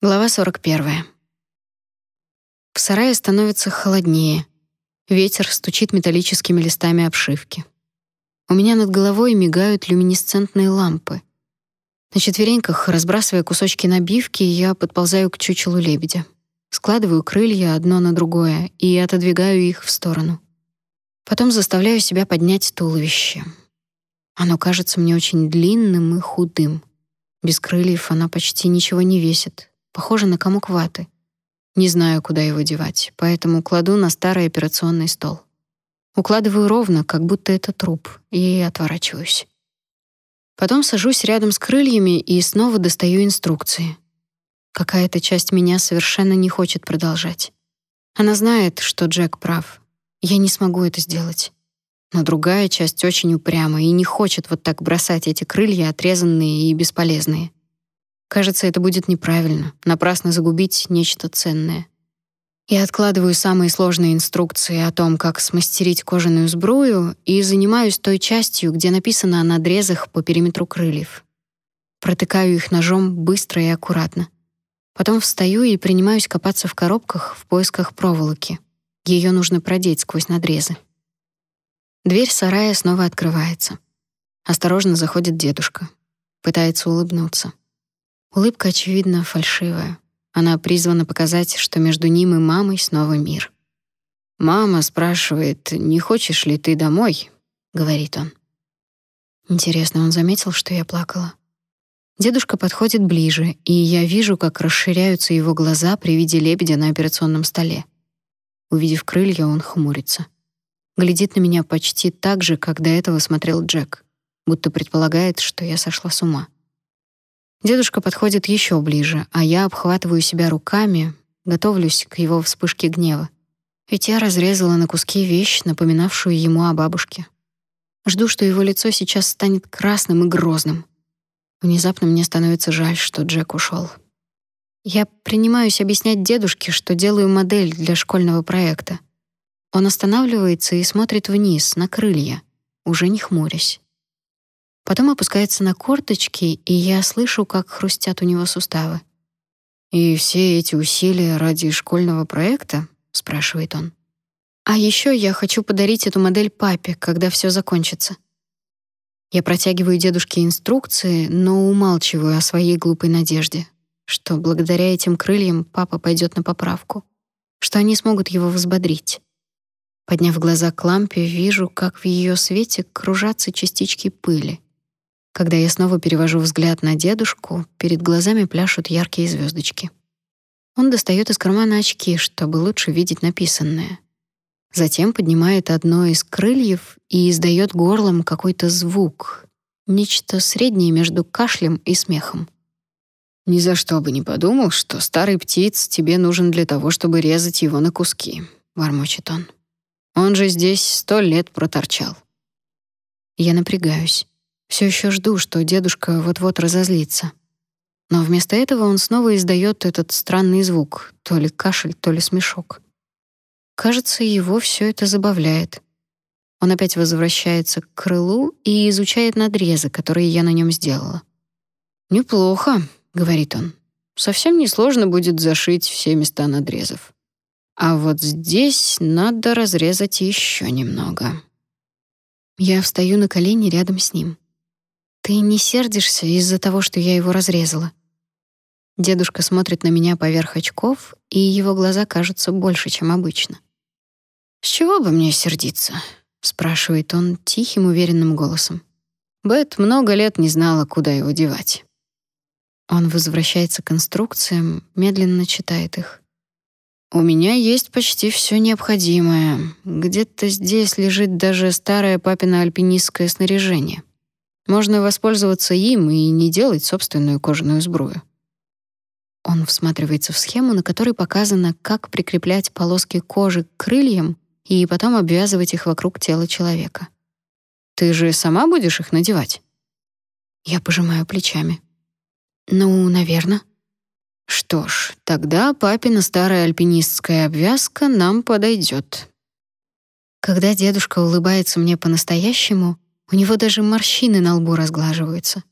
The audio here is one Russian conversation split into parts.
Глава 41. В сарае становится холоднее. Ветер стучит металлическими листами обшивки. У меня над головой мигают люминесцентные лампы. На четвереньках, разбрасывая кусочки набивки, я подползаю к чучелу лебедя. Складываю крылья одно на другое и отодвигаю их в сторону. Потом заставляю себя поднять туловище. Оно кажется мне очень длинным и худым. Без крыльев она почти ничего не весит, Похоже на комок ваты. Не знаю, куда его девать, поэтому кладу на старый операционный стол. Укладываю ровно, как будто это труп, и отворачиваюсь. Потом сажусь рядом с крыльями и снова достаю инструкции. Какая-то часть меня совершенно не хочет продолжать. Она знает, что Джек прав. Я не смогу это сделать. Но другая часть очень упряма и не хочет вот так бросать эти крылья, отрезанные и бесполезные. Кажется, это будет неправильно, напрасно загубить нечто ценное. Я откладываю самые сложные инструкции о том, как смастерить кожаную сбрую, и занимаюсь той частью, где написано о надрезах по периметру крыльев. Протыкаю их ножом быстро и аккуратно. Потом встаю и принимаюсь копаться в коробках в поисках проволоки. Ее нужно продеть сквозь надрезы. Дверь сарая снова открывается. Осторожно заходит дедушка. Пытается улыбнуться. Улыбка, очевидно, фальшивая. Она призвана показать, что между ним и мамой снова мир. «Мама спрашивает, не хочешь ли ты домой?» — говорит он. Интересно, он заметил, что я плакала? Дедушка подходит ближе, и я вижу, как расширяются его глаза при виде лебедя на операционном столе. Увидев крылья, он хмурится. Глядит на меня почти так же, как до этого смотрел Джек, будто предполагает, что я сошла с ума. Дедушка подходит еще ближе, а я обхватываю себя руками, готовлюсь к его вспышке гнева. Ведь я разрезала на куски вещь, напоминавшую ему о бабушке. Жду, что его лицо сейчас станет красным и грозным. Внезапно мне становится жаль, что Джек ушел. Я принимаюсь объяснять дедушке, что делаю модель для школьного проекта. Он останавливается и смотрит вниз, на крылья, уже не хмурясь. Потом опускается на корточки, и я слышу, как хрустят у него суставы. «И все эти усилия ради школьного проекта?» — спрашивает он. «А еще я хочу подарить эту модель папе, когда все закончится». Я протягиваю дедушке инструкции, но умалчиваю о своей глупой надежде, что благодаря этим крыльям папа пойдет на поправку, что они смогут его взбодрить. Подняв глаза к лампе, вижу, как в ее свете кружатся частички пыли. Когда я снова перевожу взгляд на дедушку, перед глазами пляшут яркие звездочки. Он достает из кармана очки, чтобы лучше видеть написанное. Затем поднимает одно из крыльев и издает горлом какой-то звук, нечто среднее между кашлем и смехом. Ни за что бы не подумал, что старый птиц тебе нужен для того, чтобы резать его на куски, вормочет он. Он же здесь сто лет проторчал. Я напрягаюсь. Все еще жду, что дедушка вот-вот разозлится. Но вместо этого он снова издает этот странный звук, то ли кашель, то ли смешок. Кажется, его все это забавляет. Он опять возвращается к крылу и изучает надрезы, которые я на нем сделала. «Неплохо», — говорит он. «Совсем несложно будет зашить все места надрезов. А вот здесь надо разрезать еще немного». Я встаю на колени рядом с ним. Ты не сердишься из-за того, что я его разрезала? Дедушка смотрит на меня поверх очков, и его глаза кажутся больше, чем обычно. С чего бы мне сердиться? спрашивает он тихим, уверенным голосом. Бет много лет не знала, куда его девать. Он возвращается к инструкциям, медленно читает их. У меня есть почти все необходимое. Где-то здесь лежит даже старое папино альпинистское снаряжение. Можно воспользоваться им и не делать собственную кожаную сбрую. Он всматривается в схему, на которой показано, как прикреплять полоски кожи к крыльям и потом обвязывать их вокруг тела человека. Ты же сама будешь их надевать? Я пожимаю плечами. Ну, наверное. Что ж, тогда папина старая альпинистская обвязка нам подойдет. Когда дедушка улыбается мне по-настоящему, у него даже морщины на лбу разглаживаются.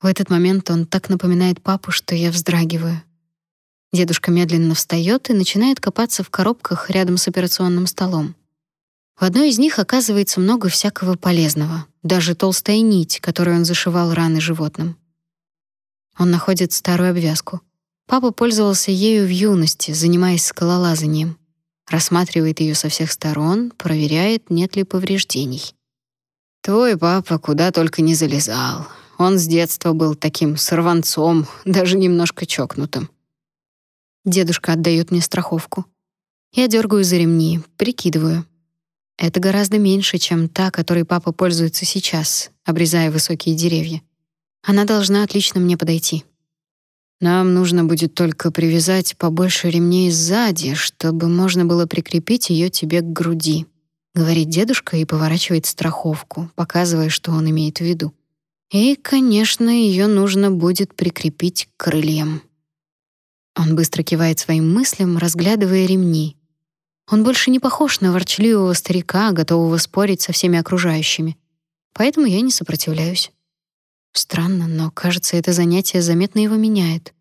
В этот момент он так напоминает папу, что я вздрагиваю. Дедушка медленно встает и начинает копаться в коробках рядом с операционным столом. В одной из них оказывается много всякого полезного, даже толстая нить, которой он зашивал раны животным. Он находит старую обвязку. Папа пользовался ею в юности, занимаясь скалолазанием. Рассматривает ее со всех сторон, проверяет, нет ли повреждений. Твой папа куда только не залезал. Он с детства был таким сорванцом, даже немножко чокнутым. Дедушка отдает мне страховку. Я дергаю за ремни, прикидываю. Это гораздо меньше, чем та, которой папа пользуется сейчас, обрезая высокие деревья. Она должна отлично мне подойти. Нам нужно будет только привязать побольше ремней сзади, чтобы можно было прикрепить ее тебе к груди, говорит дедушка и поворачивает страховку, показывая, что он имеет в виду. И, конечно, ее нужно будет прикрепить к крыльям. Он быстро кивает своим мыслям, разглядывая ремни. Он больше не похож на ворчливого старика, готового спорить со всеми окружающими. Поэтому я не сопротивляюсь. Странно, но, кажется, это занятие заметно его меняет.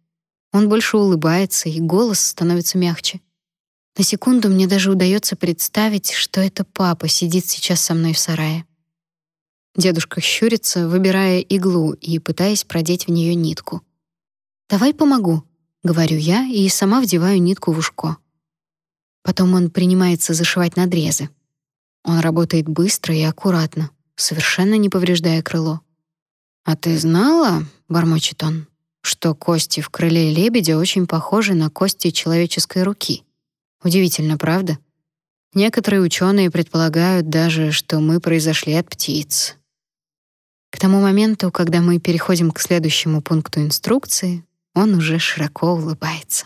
Он больше улыбается, и голос становится мягче. На секунду мне даже удается представить, что это папа сидит сейчас со мной в сарае. Дедушка щурится, выбирая иглу и пытаясь продеть в нее нитку. «Давай помогу», — говорю я и сама вдеваю нитку в ушко. Потом он принимается зашивать надрезы. Он работает быстро и аккуратно, совершенно не повреждая крыло. «А ты знала, — бормочет он, — что кости в крыле лебедя очень похожи на кости человеческой руки? Удивительно, правда? Некоторые ученые предполагают даже, что мы произошли от птиц. К тому моменту, когда мы переходим к следующему пункту инструкции, он уже широко улыбается.